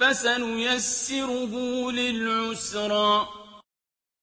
فَسَنُيَسِّرُهُ لِلْعُسْرَىٰ